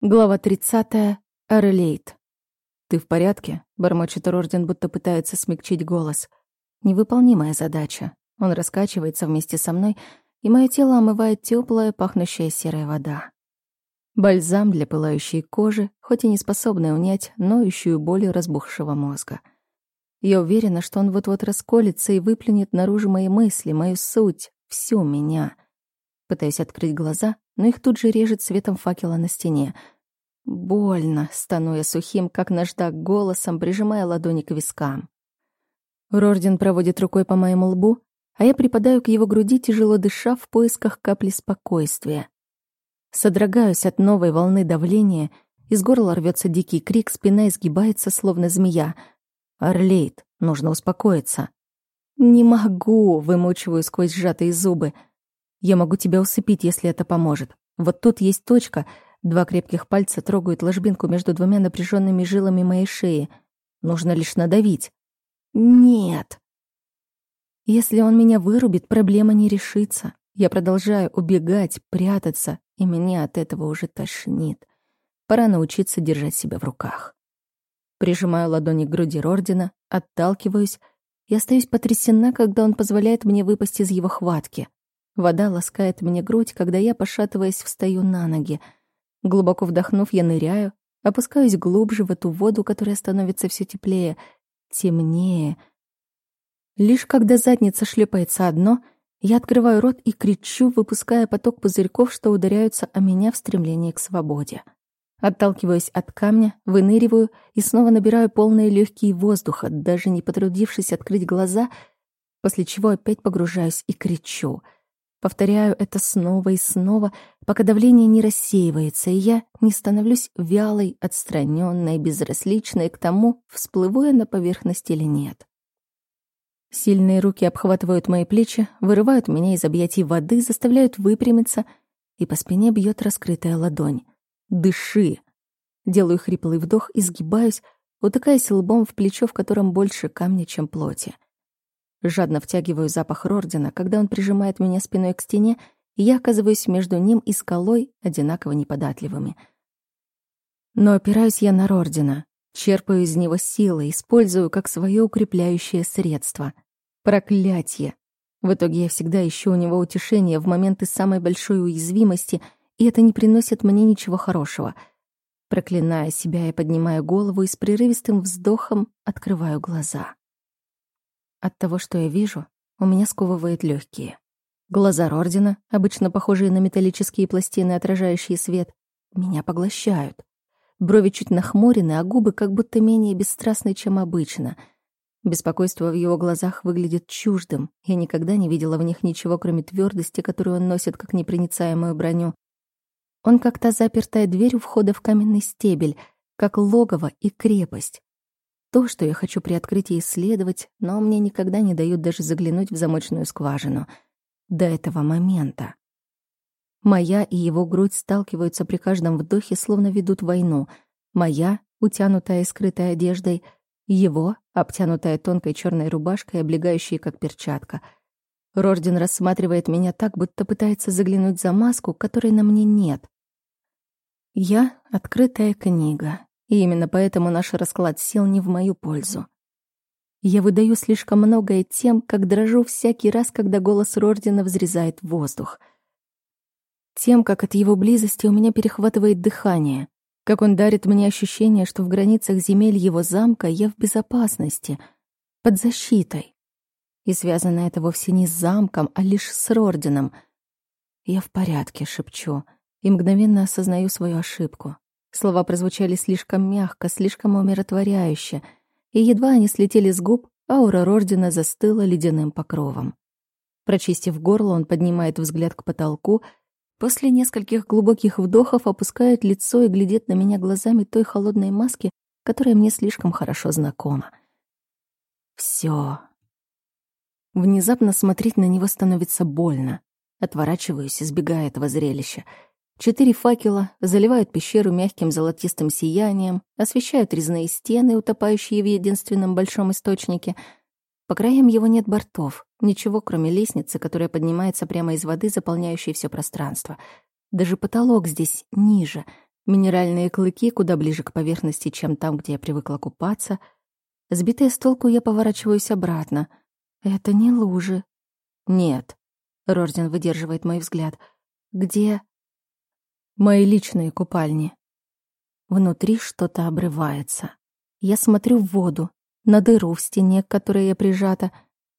Глава 30. Орлейт. «Ты в порядке?» — бормочет Рорден, будто пытается смягчить голос. «Невыполнимая задача. Он раскачивается вместе со мной, и мое тело омывает теплая, пахнущая серая вода. Бальзам для пылающей кожи, хоть и не способный унять ноющую боль разбухшего мозга. Я уверена, что он вот-вот расколется и выплюнет наружу мои мысли, мою суть, всю меня. Пытаюсь открыть глаза, но их тут же режет светом факела на стене. Больно, стану я сухим, как наждак, голосом, прижимая ладони к вискам. Рорден проводит рукой по моему лбу, а я припадаю к его груди, тяжело дыша в поисках капли спокойствия. Содрогаюсь от новой волны давления, из горла рвется дикий крик, спина изгибается, словно змея. «Орлейд, нужно успокоиться». «Не могу», — вымучиваю сквозь сжатые зубы — я могу тебя усыпить, если это поможет. Вот тут есть точка. Два крепких пальца трогают ложбинку между двумя напряженными жилами моей шеи. Нужно лишь надавить. Нет. Если он меня вырубит, проблема не решится. Я продолжаю убегать, прятаться, и меня от этого уже тошнит. Пора научиться держать себя в руках. Прижимаю ладони к груди Рордина, отталкиваюсь и остаюсь потрясена, когда он позволяет мне выпасть из его хватки. Вода ласкает мне грудь, когда я, пошатываясь, встаю на ноги. Глубоко вдохнув, я ныряю, опускаюсь глубже в эту воду, которая становится все теплее, темнее. Лишь когда задница шлепается одно, я открываю рот и кричу, выпуская поток пузырьков, что ударяются о меня в стремлении к свободе. Отталкиваюсь от камня, выныриваю и снова набираю полные легкие воздуха, даже не потрудившись открыть глаза, после чего опять погружаюсь и кричу — Повторяю это снова и снова, пока давление не рассеивается, и я не становлюсь вялой, отстраненной, безразличной к тому, всплыву я на поверхность или нет. Сильные руки обхватывают мои плечи, вырывают меня из объятий воды, заставляют выпрямиться, и по спине бьет раскрытая ладонь. «Дыши!» Делаю хриплый вдох и сгибаюсь, утыкаясь лбом в плечо, в котором больше камня, чем плоти. Жадно втягиваю запах Рордина, когда он прижимает меня спиной к стене, и я оказываюсь между ним и скалой одинаково неподатливыми. Но опираюсь я на Рордина, черпаю из него силы, использую как свое укрепляющее средство. Проклятье! В итоге я всегда ищу у него утешение в моменты самой большой уязвимости, и это не приносит мне ничего хорошего. Проклиная себя, я поднимаю голову и с прерывистым вздохом открываю глаза. От того, что я вижу, у меня сковывает легкие. Глаза Рордина, обычно похожие на металлические пластины, отражающие свет, меня поглощают. Брови чуть нахмурены, а губы как будто менее бесстрастны, чем обычно. Беспокойство в его глазах выглядит чуждым. Я никогда не видела в них ничего, кроме твердости, которую он носит как непроницаемую броню. Он как та запертая дверь у входа в каменный стебель, как логово и крепость. То, что я хочу приоткрыть и исследовать, но мне никогда не дают даже заглянуть в замочную скважину. До этого момента. Моя и его грудь сталкиваются при каждом вдохе, словно ведут войну. Моя, утянутая и скрытая одеждой, его, обтянутая тонкой черной рубашкой, облегающей как перчатка. Рордин рассматривает меня так, будто пытается заглянуть за маску, которой на мне нет. Я — открытая книга, и именно поэтому наш расклад сил не в мою пользу. Я выдаю слишком многое тем, как дрожу всякий раз, когда голос Рордина взрезает воздух. Тем, как от его близости у меня перехватывает дыхание, как он дарит мне ощущение, что в границах земель его замка я в безопасности, под защитой. И связано это вовсе не с замком, а лишь с Рордином. «Я в порядке», — шепчу, и мгновенно осознаю свою ошибку. Слова прозвучали слишком мягко, слишком умиротворяюще, и едва они слетели с губ, аура Рордина застыла ледяным покровом. Прочистив горло, он поднимает взгляд к потолку, после нескольких глубоких вдохов опускает лицо и глядит на меня глазами той холодной маски, которая мне слишком хорошо знакома. Всё. Внезапно смотреть на него становится больно. Отворачиваюсь, избегая этого зрелища — Четыре факела заливают пещеру мягким золотистым сиянием, освещают резные стены, утопающие в единственном большом источнике. По краям его нет бортов, ничего, кроме лестницы, которая поднимается прямо из воды, заполняющей все пространство. Даже потолок здесь ниже, Минеральные клыки куда ближе к поверхности, чем там, где я привыкла купаться. Сбитая с толку, я поворачиваюсь обратно. Это не лужи. Нет. Рордин выдерживает мой взгляд. Где? Мои личные купальни. Внутри что-то обрывается. Я смотрю в воду, на дыру в стене, к которой я прижата,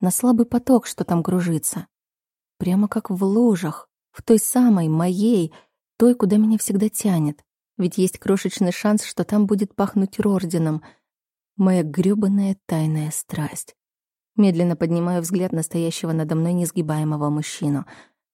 на слабый поток, что там кружится. Прямо как в лужах, в той самой, моей, той, куда меня всегда тянет. Ведь есть крошечный шанс, что там будет пахнуть Рордином. Моя грёбаная тайная страсть. Медленно поднимаю взгляд настоящего надо мной несгибаемого мужчину.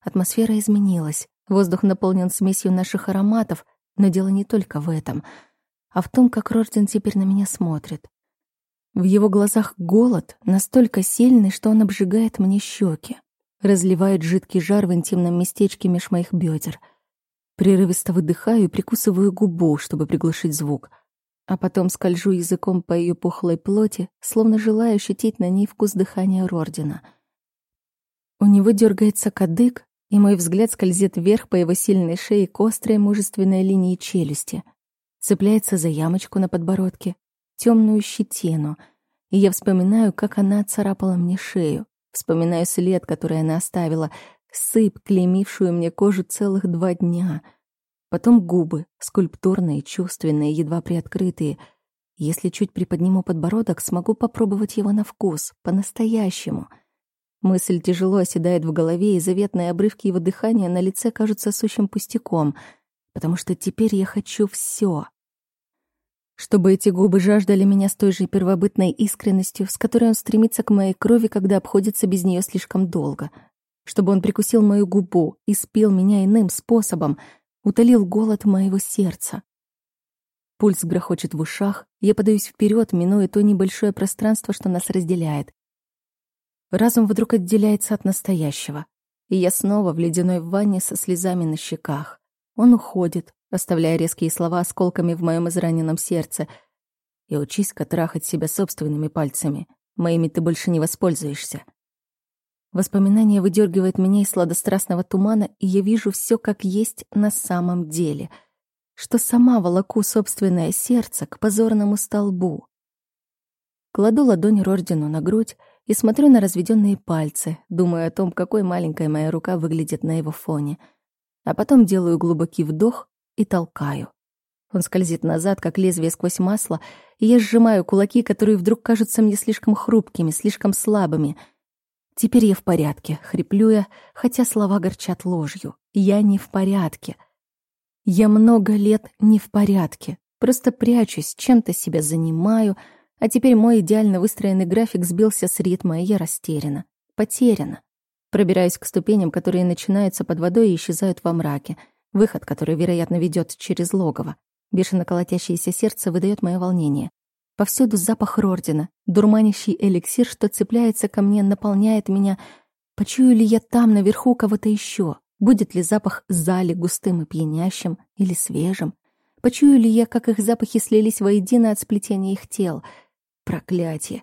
Атмосфера изменилась. Воздух наполнен смесью наших ароматов, но дело не только в этом, а в том, как Рордин теперь на меня смотрит. В его глазах голод настолько сильный, что он обжигает мне щеки, разливает жидкий жар в интимном местечке меж моих бедер — Прерывисто выдыхаю и прикусываю губу, чтобы приглушить звук. А потом скольжу языком по ее пухлой плоти, словно желая ощутить на ней вкус дыхания Рордина. У него дергается кадык, и мой взгляд скользит вверх по его сильной шее к острой мужественной линии челюсти. Цепляется за ямочку на подбородке, темную щетину, и я вспоминаю, как она царапала мне шею, вспоминаю след, который она оставила — сыпь, клеймившую мне кожу целых два дня. Потом губы, скульптурные, чувственные, едва приоткрытые. Если чуть приподниму подбородок, смогу попробовать его на вкус, по-настоящему. Мысль тяжело оседает в голове, и заветные обрывки его дыхания на лице кажутся сущим пустяком, потому что теперь я хочу все. Чтобы эти губы жаждали меня с той же первобытной искренностью, с которой он стремится к моей крови, когда обходится без нее слишком долго — чтобы он прикусил мою губу и спил меня иным способом, утолил голод моего сердца. Пульс грохочет в ушах, я подаюсь вперед, минуя то небольшое пространство, что нас разделяет. Разум вдруг отделяется от настоящего, и я снова в ледяной ванне со слезами на щеках. Он уходит, оставляя резкие слова осколками в моем израненном сердце. И учись-ка трахать себя собственными пальцами. Моими ты больше не воспользуешься. Воспоминание выдергивает меня из сладострастного тумана, и я вижу все как есть на самом деле, что сама волоку собственное сердце к позорному столбу. Кладу ладонь Рордину на грудь и смотрю на разведенные пальцы, думаю о том, какой маленькая моя рука выглядит на его фоне. А потом делаю глубокий вдох и толкаю. Он скользит назад, как лезвие сквозь масло, и я сжимаю кулаки, которые вдруг кажутся мне слишком хрупкими, слишком слабыми — Теперь я в порядке, хриплю я, хотя слова горчат ложью. Я не в порядке. Я много лет не в порядке. Просто прячусь, чем-то себя занимаю, а теперь мой идеально выстроенный график сбился с ритма, и я растеряна. Потеряна. Пробираюсь к ступеням, которые начинаются под водой и исчезают во мраке. Выход, который, вероятно, ведет через логово. Бешено колотящееся сердце выдает мое волнение. Повсюду запах Рордина, дурманящий эликсир, что цепляется ко мне, наполняет меня. Почую ли я там, наверху, кого-то еще? Будет ли запах зали густым и пьянящим или свежим? Почую ли я, как их запахи слились воедино от сплетения их тел? Проклятие!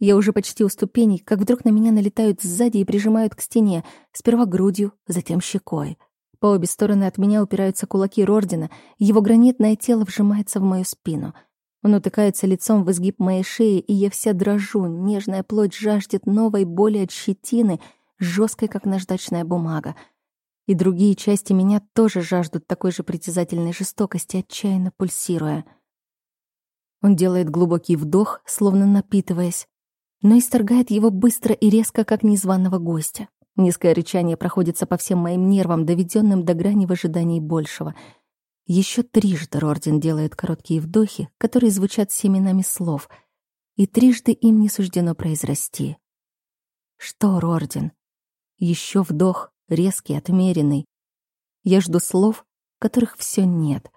Я уже почти у ступеней, как вдруг на меня налетают сзади и прижимают к стене, сперва грудью, затем щекой. По обе стороны от меня упираются кулаки Рордина, его гранитное тело вжимается в мою спину — он утыкается лицом в изгиб моей шеи, и я вся дрожу. Нежная плоть жаждет новой боли от щетины, жесткой, как наждачная бумага. И другие части меня тоже жаждут такой же притязательной жестокости, отчаянно пульсируя. Он делает глубокий вдох, словно напитываясь, но исторгает его быстро и резко, как незваного гостя. Низкое рычание проходится по всем моим нервам, доведенным до грани в ожидании большего — еще трижды Рордин делает короткие вдохи, которые звучат семенами слов, и трижды им не суждено произрасти. Что, Рордин? Еще вдох, резкий, отмеренный. Я жду слов, которых все нет,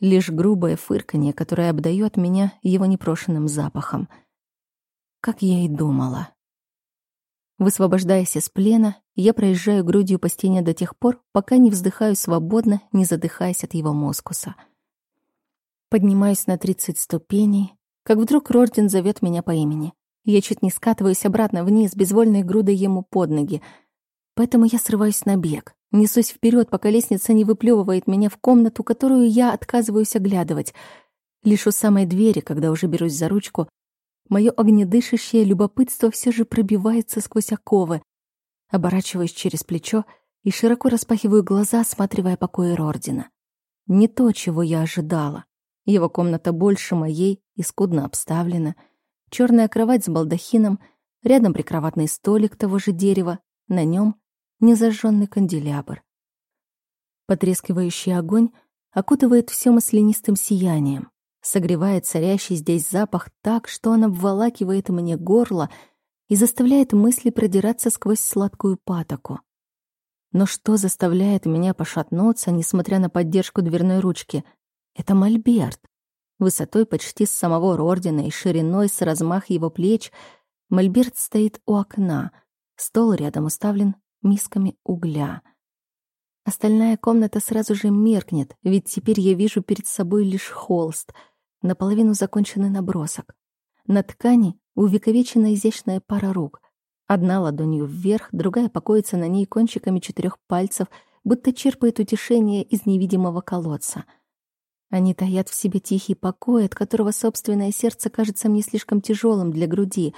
лишь грубое фырканье, которое обдает меня его непрошенным запахом. Как я и думала. Высвобождаясь из плена, я проезжаю грудью по стене до тех пор, пока не вздыхаю свободно, не задыхаясь от его мускуса. Поднимаюсь на 30 ступеней, как вдруг Рордин зовет меня по имени. Я чуть не скатываюсь обратно вниз, безвольной грудой ему под ноги. Поэтому я срываюсь на бег. Несусь вперед, пока лестница не выплевывает меня в комнату, которую я отказываюсь оглядывать. Лишь у самой двери, когда уже берусь за ручку, мое огнедышащее любопытство все же пробивается сквозь оковы. Оборачиваюсь через плечо и широко распахиваю глаза, осматривая покои Рордина. Не то, чего я ожидала. Его комната больше моей и скудно обставлена. Черная кровать с балдахином, рядом прикроватный столик того же дерева, на нем незажженный канделябр. Потрескивающий огонь окутывает все маслянистым сиянием, согревает царящий здесь запах так, что он обволакивает мне горло и заставляет мысли продираться сквозь сладкую патоку. Но что заставляет меня пошатнуться, несмотря на поддержку дверной ручки? Это мольберт. Высотой почти с самого Рордина и шириной с размах его плеч мольберт стоит у окна. Стол рядом уставлен мисками угля. Остальная комната сразу же меркнет, ведь теперь я вижу перед собой лишь холст, наполовину законченный набросок. На ткани увековечена изящная пара рук. Одна ладонью вверх, другая покоится на ней кончиками четырех пальцев, будто черпает утешение из невидимого колодца. Они таят в себе тихий покой, от которого собственное сердце кажется мне слишком тяжелым для груди.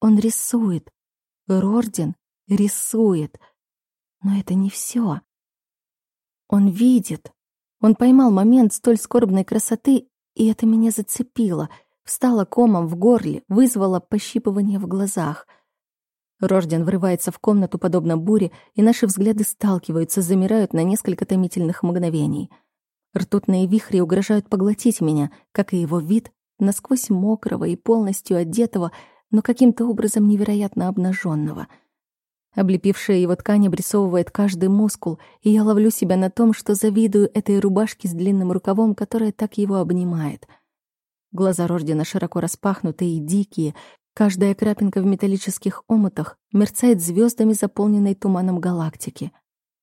Он рисует. Рорден рисует. Но это не все. Он видит. Он поймал момент столь скорбной красоты, и это меня зацепило. Встало комом в горле, вызвало пощипывание в глазах — Рожден врывается в комнату подобно буре, и наши взгляды сталкиваются, замирают на несколько томительных мгновений. Ртутные вихри угрожают поглотить меня, как и его вид, насквозь мокрого и полностью одетого, но каким-то образом невероятно обнаженного. Облепившая его ткань обрисовывает каждый мускул, и я ловлю себя на том, что завидую этой рубашке с длинным рукавом, которая так его обнимает. Глаза Рождена широко распахнуты и дикие, Каждая крапинка в металлических омутах мерцает звездами, заполненной туманом галактики.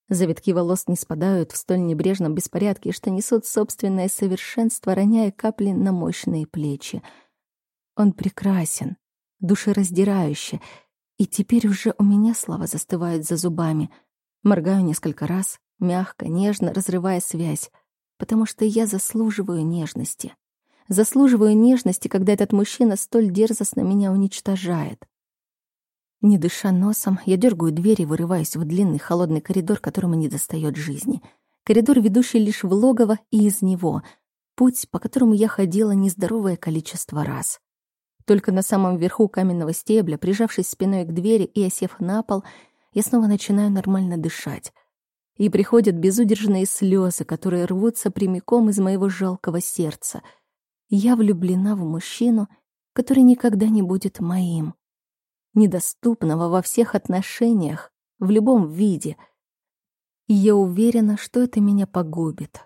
Завитки волос не спадают в столь небрежном беспорядке, что несут собственное совершенство, роняя капли на мощные плечи. Он прекрасен, душераздирающе, и теперь уже у меня слова застывают за зубами. Моргаю несколько раз, мягко, нежно разрывая связь, потому что я заслуживаю нежности. Заслуживаю нежности, когда этот мужчина столь дерзостно меня уничтожает. Не дыша носом, я дергаю дверь и вырываюсь в длинный холодный коридор, которому не достает жизни. Коридор, ведущий лишь в логово и из него. Путь, по которому я ходила нездоровое количество раз. Только на самом верху каменного стебля, прижавшись спиной к двери и осев на пол, я снова начинаю нормально дышать. И приходят безудержные слезы, которые рвутся прямиком из моего жалкого сердца — я влюблена в мужчину, который никогда не будет моим. Недоступного во всех отношениях, в любом виде. И я уверена, что это меня погубит.